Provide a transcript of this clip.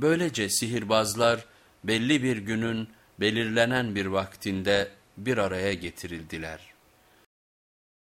Böylece sihirbazlar belli bir günün belirlenen bir vaktinde bir araya getirildiler.